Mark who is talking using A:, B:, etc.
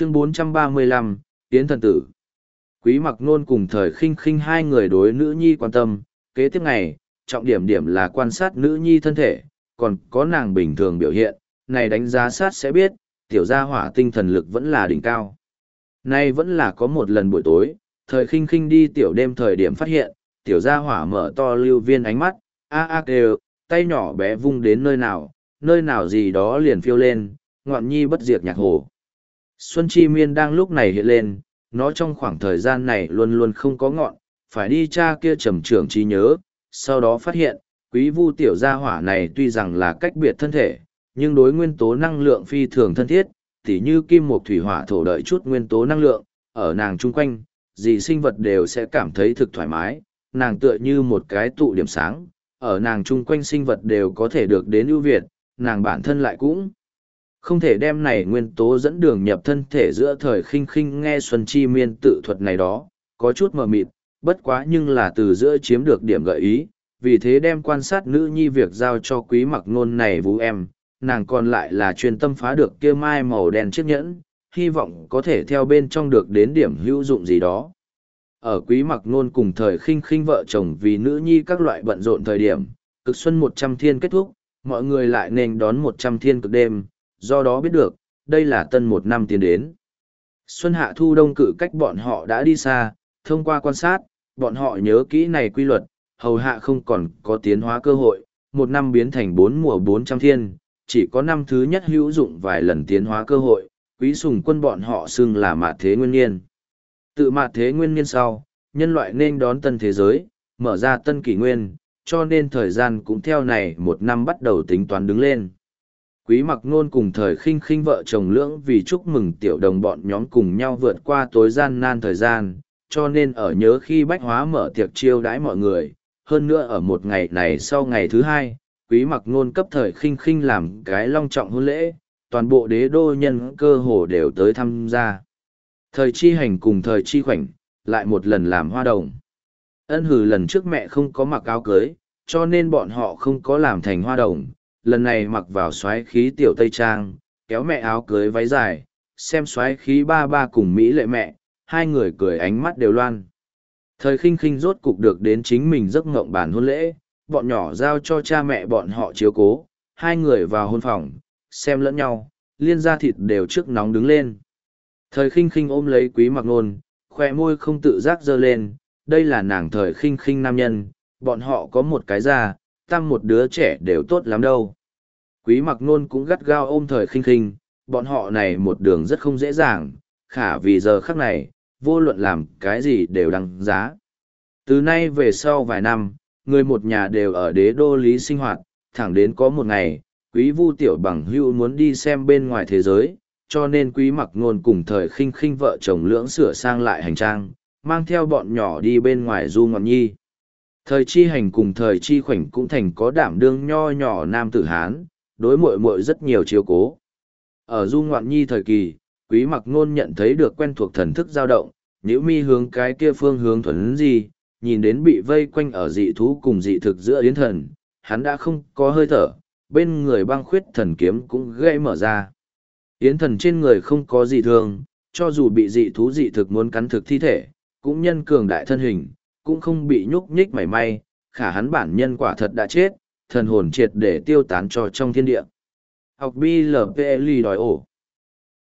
A: chương 435, Yến thần tử. Quý mặc nôn cùng thời khinh khinh hai người đối nữ nhi quan tâm, kế tiếp ngày, trọng điểm điểm là quan sát nữ nhi thân thể, còn có nàng bình thường biểu hiện, này đánh giá sát sẽ biết, tiểu gia hỏa tinh thần lực vẫn là đỉnh cao. Nay vẫn là có một lần buổi tối, thời khinh khinh đi tiểu đêm thời điểm phát hiện, tiểu gia hỏa mở to lưu viên ánh mắt, a a kêu, tay nhỏ bé vung đến nơi nào, nơi nào gì đó liền phiêu lên, ngoạn nhi bất diệt nhạc hồ. Xuân Chi Miên đang lúc này hiện lên, nó trong khoảng thời gian này luôn luôn không có ngọn, phải đi cha kia trầm trưởng trí nhớ, sau đó phát hiện, quý vu tiểu gia hỏa này tuy rằng là cách biệt thân thể, nhưng đối nguyên tố năng lượng phi thường thân thiết, tỉ như kim mục thủy hỏa thổ đợi chút nguyên tố năng lượng, ở nàng chung quanh, gì sinh vật đều sẽ cảm thấy thực thoải mái, nàng tựa như một cái tụ điểm sáng, ở nàng chung quanh sinh vật đều có thể được đến ưu việt, nàng bản thân lại cũng không thể đem này nguyên tố dẫn đường nhập thân thể giữa thời khinh khinh nghe Xuân Chi Miên tự thuật này đó, có chút mờ mịt, bất quá nhưng là từ giữa chiếm được điểm gợi ý, vì thế đem quan sát nữ nhi việc giao cho quý mặc nôn này vũ em, nàng còn lại là chuyên tâm phá được kia mai màu đen chiếc nhẫn, hy vọng có thể theo bên trong được đến điểm hữu dụng gì đó. Ở quý mặc nôn cùng thời khinh khinh vợ chồng vì nữ nhi các loại bận rộn thời điểm, cực xuân một trăm thiên kết thúc, mọi người lại nên đón một trăm thiên cực đêm, do đó biết được, đây là tân một năm tiến đến. Xuân hạ thu đông cử cách bọn họ đã đi xa, thông qua quan sát, bọn họ nhớ kỹ này quy luật, hầu hạ không còn có tiến hóa cơ hội, một năm biến thành bốn mùa bốn trăm thiên, chỉ có năm thứ nhất hữu dụng vài lần tiến hóa cơ hội, quý sùng quân bọn họ xưng là mạt thế nguyên niên. Tự mạt thế nguyên niên sau, nhân loại nên đón tân thế giới, mở ra tân kỷ nguyên, cho nên thời gian cũng theo này một năm bắt đầu tính toán đứng lên. Quý mặc nôn cùng thời khinh khinh vợ chồng lưỡng vì chúc mừng tiểu đồng bọn nhóm cùng nhau vượt qua tối gian nan thời gian, cho nên ở nhớ khi bách hóa mở tiệc chiêu đãi mọi người, hơn nữa ở một ngày này sau ngày thứ hai, quý mặc nôn cấp thời khinh khinh làm cái long trọng hôn lễ, toàn bộ đế đô nhân cơ hồ đều tới tham gia. Thời chi hành cùng thời chi khoảnh, lại một lần làm hoa đồng. Ân hử lần trước mẹ không có mặc áo cưới, cho nên bọn họ không có làm thành hoa đồng, lần này mặc vào xoáy khí tiểu tây trang, kéo mẹ áo cưới váy dài, xem xoáy khí ba ba cùng Mỹ lệ mẹ, hai người cười ánh mắt đều loan. Thời khinh khinh rốt cục được đến chính mình giấc ngộng bản hôn lễ, bọn nhỏ giao cho cha mẹ bọn họ chiếu cố, hai người vào hôn phòng, xem lẫn nhau, liên gia thịt đều trước nóng đứng lên. Thời khinh khinh ôm lấy quý mặc nôn, khoe môi không tự giác dơ lên, đây là nàng thời khinh khinh nam nhân, bọn họ có một cái da, tam một đứa trẻ đều tốt lắm đâu. Quý mặc nôn cũng gắt gao ôm thời khinh khinh, bọn họ này một đường rất không dễ dàng, khả vì giờ khắc này, vô luận làm cái gì đều đăng giá. Từ nay về sau vài năm, người một nhà đều ở đế đô lý sinh hoạt, thẳng đến có một ngày, quý vu tiểu bằng hưu muốn đi xem bên ngoài thế giới, cho nên quý mặc nôn cùng thời khinh khinh vợ chồng lưỡng sửa sang lại hành trang, mang theo bọn nhỏ đi bên ngoài du ngọn nhi. Thời chi hành cùng thời chi khoảnh cũng thành có đảm đương nho nhỏ nam tử Hán, đối mội mội rất nhiều chiếu cố. Ở du ngoạn nhi thời kỳ, quý mặc nôn nhận thấy được quen thuộc thần thức dao động, nếu mi hướng cái kia phương hướng thuần gì, nhìn đến bị vây quanh ở dị thú cùng dị thực giữa yến thần, hắn đã không có hơi thở, bên người băng khuyết thần kiếm cũng gây mở ra. Yến thần trên người không có gì thường, cho dù bị dị thú dị thực muốn cắn thực thi thể, cũng nhân cường đại thân hình, cũng không bị nhúc nhích mảy may, khả hắn bản nhân quả thật đã chết, thần hồn triệt để tiêu tán cho trong thiên địa. Học BLPLI đòi ổ.